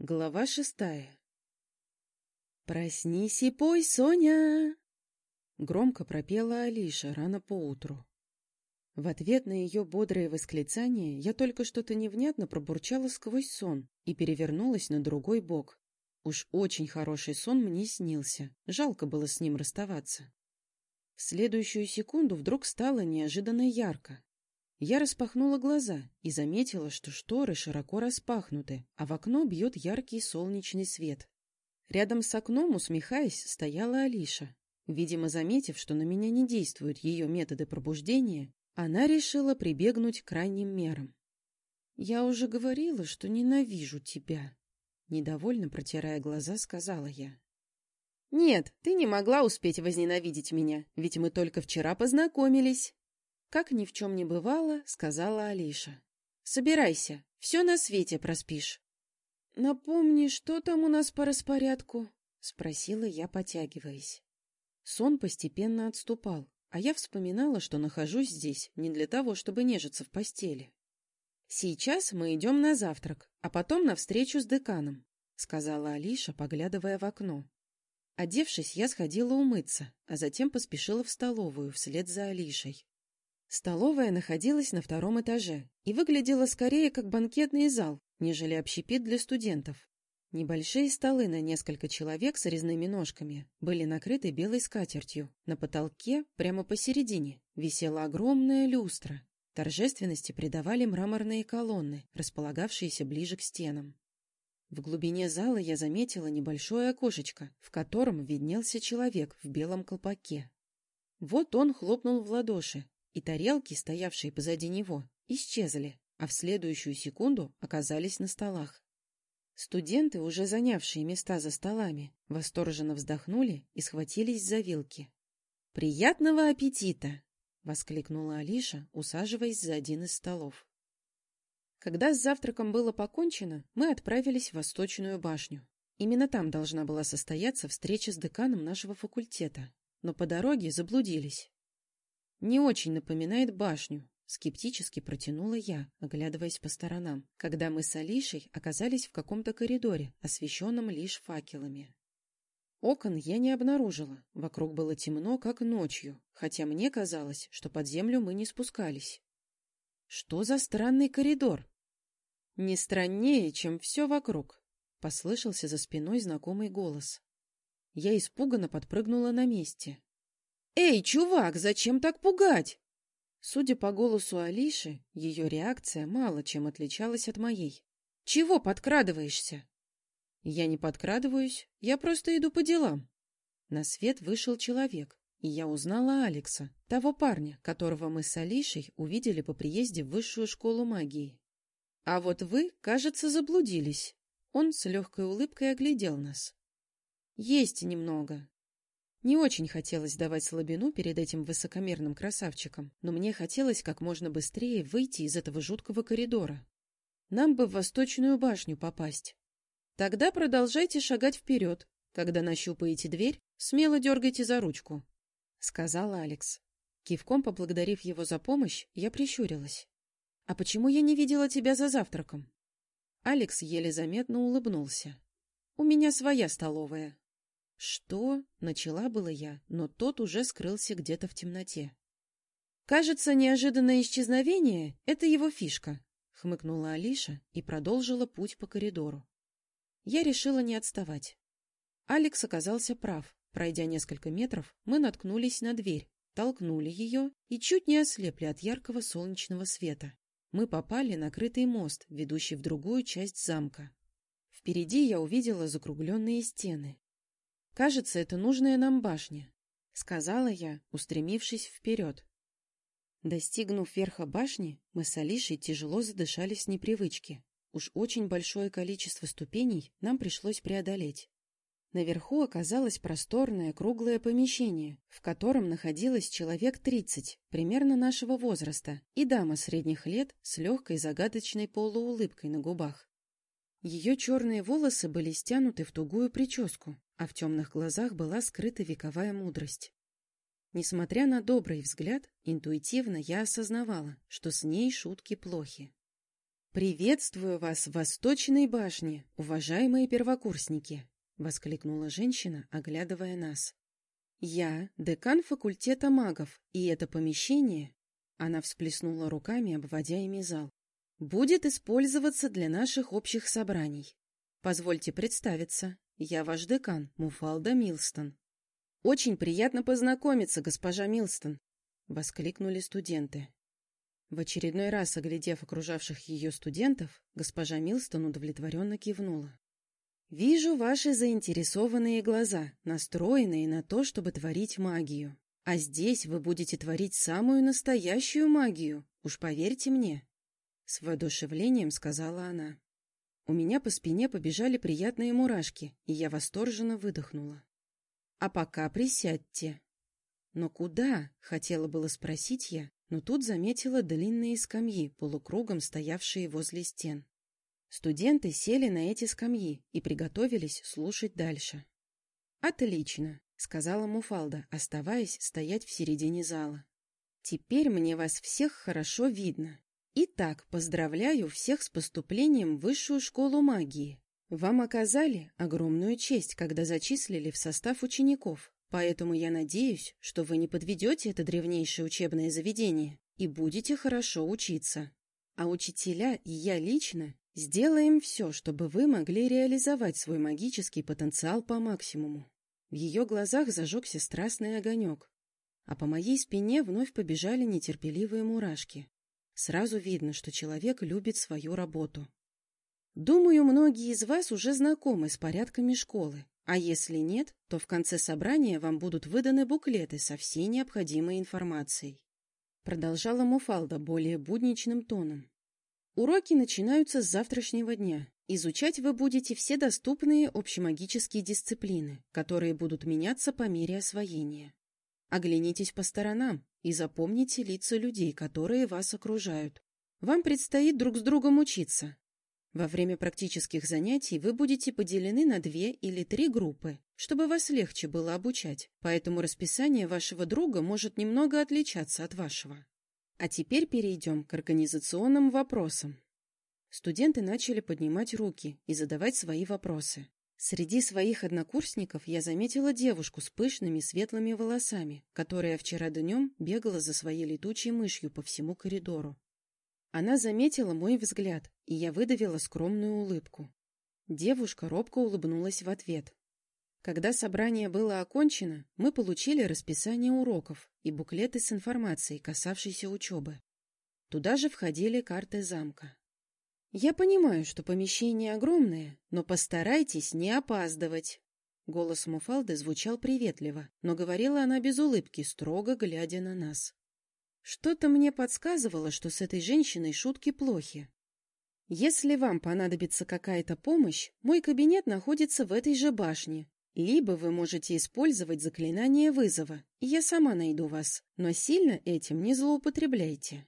Глава шестая. «Проснись и пой, Соня!» Громко пропела Алиша рано поутру. В ответ на ее бодрое восклицание я только что-то невнятно пробурчала сквозь сон и перевернулась на другой бок. Уж очень хороший сон мне снился, жалко было с ним расставаться. В следующую секунду вдруг стало неожиданно ярко. Я распахнула глаза и заметила, что шторы широко распахнуты, а в окно бьет яркий солнечный свет. Рядом с окном, усмехаясь, стояла Алиша. Видимо, заметив, что на меня не действуют ее методы пробуждения, она решила прибегнуть к крайним мерам. «Я уже говорила, что ненавижу тебя», — недовольно протирая глаза, сказала я. «Нет, ты не могла успеть возненавидеть меня, ведь мы только вчера познакомились», как ни в чем не бывало, сказала Алиша. Собирайся, все на свете проспишь. Напомни, что там у нас по распорядку? Спросила я, потягиваясь. Сон постепенно отступал, а я вспоминала, что нахожусь здесь не для того, чтобы нежиться в постели. «Сейчас мы идем на завтрак, а потом на встречу с деканом», — сказала Алиша, поглядывая в окно. Одевшись, я сходила умыться, а затем поспешила в столовую вслед за Алишей. Столовая находилась на втором этаже и выглядела скорее как банкетный зал, нежели общепит для студентов. Небольшие столы на несколько человек с резными ножками были накрыты белой скатертью. На потолке, прямо посередине, висела огромная люстра. Торжественности придавали мраморные колонны, располагавшиеся ближе к стенам. В глубине зала я заметила небольшое окошечко, в котором виднелся человек в белом колпаке. Вот он хлопнул в ладоши, и тарелки, стоявшие позади него, исчезли, а в следующую секунду оказались на столах. Студенты, уже занявшие места за столами, восторженно вздохнули и схватились за вилки. «Приятного аппетита!» — воскликнула Алиша, усаживаясь за один из столов. Когда с завтраком было покончено, мы отправились в Восточную башню. Именно там должна была состояться встреча с деканом нашего факультета, но по дороге заблудились. Не очень напоминает башню, скептически протянула я, оглядываясь по сторонам, когда мы с Алишей оказались в каком-то коридоре, освещенном лишь факелами. Окон я не обнаружила, вокруг было темно, как ночью, хотя мне казалось, что под землю мы не спускались. Что за странный коридор? Не страннее, чем все вокруг, послышался за спиной знакомый голос. Я испуганно подпрыгнула на месте. «Эй, чувак, зачем так пугать?» Судя по голосу Алиши, ее реакция мало чем отличалась от моей. «Чего подкрадываешься?» «Я не подкрадываюсь, я просто иду по делам». На свет вышел человек, и я узнала Алекса, того парня, которого мы с Алишей увидели по приезде в высшую школу магии. «А вот вы, кажется, заблудились». Он с легкой улыбкой оглядел нас. «Есть немного. Не очень хотелось давать слабину перед этим высокомерным красавчиком, но мне хотелось как можно быстрее выйти из этого жуткого коридора. Нам бы в Восточную башню попасть. Тогда продолжайте шагать вперед. Когда нащупаете дверь, смело дергайте за ручку, — сказал Алекс. Кивком поблагодарив его за помощь, я прищурилась. — А почему я не видела тебя за завтраком? Алекс еле заметно улыбнулся. — У меня своя столовая. «Что?» — начала было я, но тот уже скрылся где-то в темноте. «Кажется, неожиданное исчезновение — это его фишка», — хмыкнула Алиша и продолжила путь по коридору. Я решила не отставать. Алекс оказался прав. Пройдя несколько метров, мы наткнулись на дверь, толкнули ее и чуть не ослепли от яркого солнечного света. Мы попали на крытый мост, ведущий в другую часть замка. Впереди я увидела закругленные стены, Кажется, это нужная нам башня, — сказала я, устремившись вперед. Достигнув верха башни, мы с Алишей тяжело задышали с непривычки. Уж очень большое количество ступеней нам пришлось преодолеть. Наверху оказалось просторное круглое помещение, в котором находилось человек тридцать, примерно нашего возраста, и дама средних лет с легкой загадочной полуулыбкой на губах. Ее черные волосы были стянуты в тугую прическу, а в темных глазах была скрыта вековая мудрость. Несмотря на добрый взгляд, интуитивно я осознавала, что с ней шутки плохи. «Приветствую вас в Восточной башне, уважаемые первокурсники!» — воскликнула женщина, оглядывая нас. «Я декан факультета магов, и это помещение...» Она всплеснула руками, обводя ими зал. «Будет использоваться для наших общих собраний. Позвольте представиться. Я ваш декан, Муфалда Милстон». «Очень приятно познакомиться, госпожа Милстон!» — воскликнули студенты. В очередной раз, оглядев окружавших ее студентов, госпожа Милстон удовлетворенно кивнула. «Вижу ваши заинтересованные глаза, настроенные на то, чтобы творить магию. А здесь вы будете творить самую настоящую магию, уж поверьте мне!» С воодушевлением сказала она. У меня по спине побежали приятные мурашки, и я восторженно выдохнула. «А пока присядьте». «Но куда?» — хотела было спросить я, но тут заметила длинные скамьи, полукругом стоявшие возле стен. Студенты сели на эти скамьи и приготовились слушать дальше. «Отлично», — сказала Муфалда, оставаясь стоять в середине зала. «Теперь мне вас всех хорошо видно. Итак, поздравляю всех с поступлением в Высшую школу магии. Вам оказали огромную честь, когда зачислили в состав учеников, Поэтому я надеюсь, что вы не подведете это древнейшее учебное заведение и будете хорошо учиться. А учителя и я лично сделаем все, чтобы вы могли реализовать свой магический потенциал по максимуму. В ее глазах зажегся страстный огонек, а по моей спине вновь побежали нетерпеливые мурашки. Сразу видно, что человек любит свою работу. Думаю, многие из вас уже знакомы с порядками школы, а если нет, то в конце собрания вам будут выданы буклеты со всей необходимой информацией. Продолжала Муфалда более будничным тоном. Уроки начинаются с завтрашнего дня. Изучать вы будете все доступные общемагические дисциплины, которые будут меняться по мере освоения. Оглянитесь по сторонам и запомните лица людей, которые вас окружают. Вам предстоит друг с другом учиться, во время практических занятий вы будете поделены на две или три группы, чтобы вас легче было обучать, поэтому расписание вашего друга может немного отличаться от вашего. А теперь перейдем к организационным вопросам. Студенты начали поднимать руки и задавать свои вопросы. Среди своих однокурсников я заметила девушку с пышными светлыми волосами, которая вчера днем бегала за своей летучей мышью по всему коридору. Она заметила мой взгляд, и я выдавила скромную улыбку. Девушка робко улыбнулась в ответ. Когда собрание было окончено, мы получили расписание уроков и буклеты с информацией, касавшейся учебы. Туда же входили карты замка. «Я понимаю, что помещение огромное, но постарайтесь не опаздывать». Голос Муфалды звучал приветливо, но говорила она без улыбки, строго глядя на нас. Что-то мне подсказывало, что с этой женщиной шутки плохи. Если вам понадобится какая-то помощь, мой кабинет находится в этой же башне. Либо вы можете использовать заклинание вызова, я сама найду вас, но сильно этим не злоупотребляйте.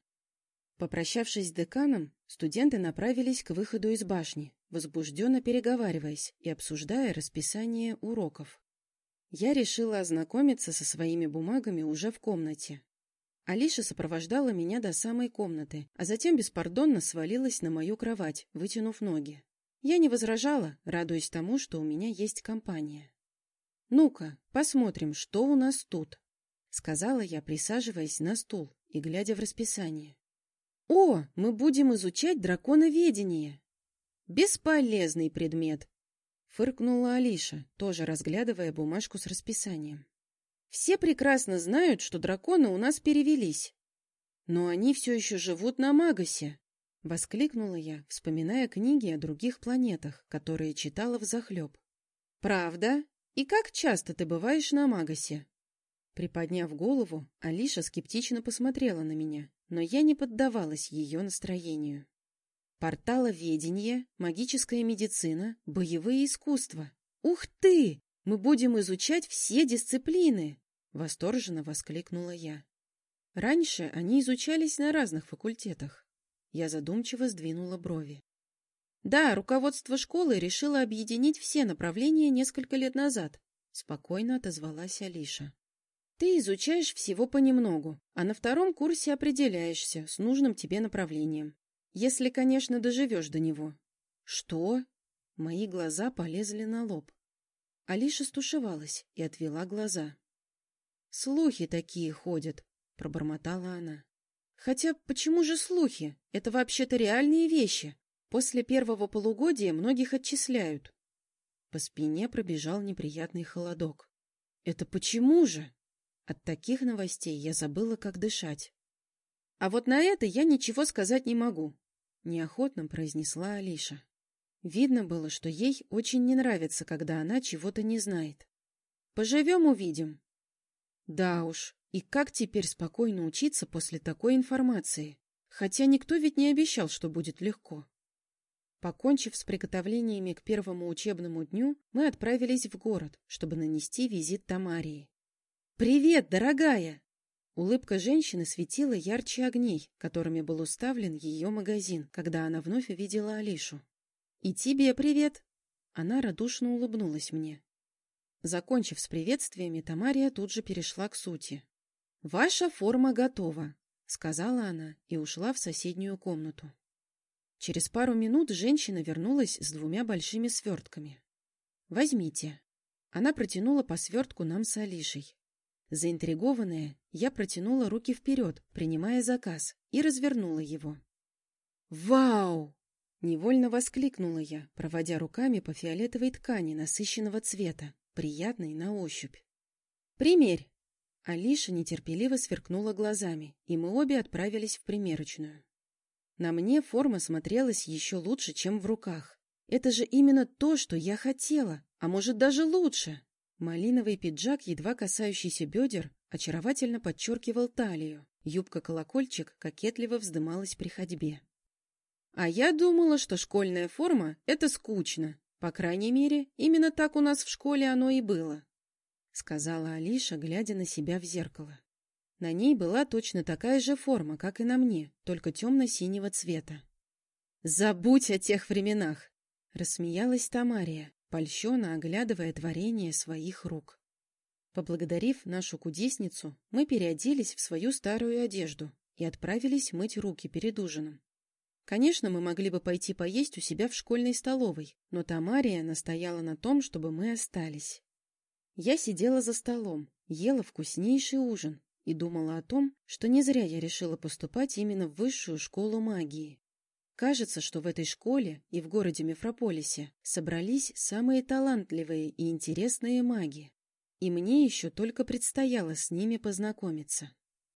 Попрощавшись с деканом, студенты направились к выходу из башни, возбужденно переговариваясь и обсуждая расписание уроков. Я решила ознакомиться со своими бумагами уже в комнате. Алиша сопровождала меня до самой комнаты, а затем беспардонно свалилась на мою кровать, вытянув ноги. Я не возражала, радуясь тому, что у меня есть компания. «Ну-ка, посмотрим, что у нас тут», — сказала я, присаживаясь на стул и глядя в расписание. «О, мы будем изучать драконоведение!» «Бесполезный предмет!» — фыркнула Алиша, тоже разглядывая бумажку с расписанием. Все прекрасно знают, что драконы у нас перевелись. Но они все еще живут на Магасе, — воскликнула я, вспоминая книги о других планетах, которые читала взахлеб. «Правда? И как часто ты бываешь на Магасе?» Приподняв голову, Алиша скептично посмотрела на меня, но я не поддавалась ее настроению. Порталоведение, магическая медицина, боевые искусства. Ух ты! Мы будем изучать все дисциплины! — восторженно воскликнула я. Раньше они изучались на разных факультетах. Я задумчиво сдвинула брови. Да, руководство школы решило объединить все направления несколько лет назад, спокойно отозвалась Алиша. Ты изучаешь всего понемногу, а на втором курсе определяешься с нужным тебе направлением. Если, конечно, доживешь до него. Что? Мои глаза полезли на лоб. Алиша стушевалась и отвела глаза. Слухи такие ходят, пробормотала она. Хотя почему же слухи? Это вообще-то реальные вещи. После первого полугодия многих отчисляют. По спине пробежал неприятный холодок. Это почему же? От таких новостей я забыла, как дышать. А вот на это я ничего сказать не могу, неохотно произнесла Алиша. Видно было, что ей очень не нравится, когда она чего-то не знает. Поживем — увидим. Да уж, и как теперь спокойно учиться после такой информации? Хотя никто ведь не обещал, что будет легко. Покончив с приготовлениями к первому учебному дню, мы отправились в город, чтобы нанести визит Тамарии. «Привет, дорогая!» Улыбка женщины светила ярче огней, которыми был уставлен ее магазин, когда она вновь увидела Алишу. «И тебе привет!» Она радушно улыбнулась мне. Закончив с приветствиями, Тамария тут же перешла к сути. «Ваша форма готова», — сказала она и ушла в соседнюю комнату. Через пару минут женщина вернулась с двумя большими свертками. «Возьмите». Она протянула по свертку нам с Алишей. Заинтригованная, я протянула руки вперед, принимая заказ, и развернула его. «Вау!» — невольно воскликнула я, проводя руками по фиолетовой ткани насыщенного цвета, приятной на ощупь. «Примерь!» Алиша нетерпеливо сверкнула глазами, и мы обе отправились в примерочную. На мне форма смотрелась еще лучше, чем в руках. Это же именно то, что я хотела, а может даже лучше. Малиновый пиджак, едва касающийся бедер, очаровательно подчеркивал талию. Юбка-колокольчик кокетливо вздымалась при ходьбе. А я думала, что школьная форма — это скучно. По крайней мере, именно так у нас в школе оно и было. — сказала Алиша, глядя на себя в зеркало. На ней была точно такая же форма, как и на мне, только темно-синего цвета. «Забудь о тех временах!» — рассмеялась Тамария, польщенно оглядывая творение своих рук. Поблагодарив нашу кудесницу, мы переоделись в свою старую одежду и отправились мыть руки перед ужином. Конечно, мы могли бы пойти поесть у себя в школьной столовой, но Тамария настояла на том, чтобы мы остались. Я сидела за столом, ела вкуснейший ужин и думала о том, что не зря я решила поступать именно в высшую школу магии. Кажется, что в этой школе и в городе Мефрополисе собрались самые талантливые и интересные маги. И мне еще только предстояло с ними познакомиться.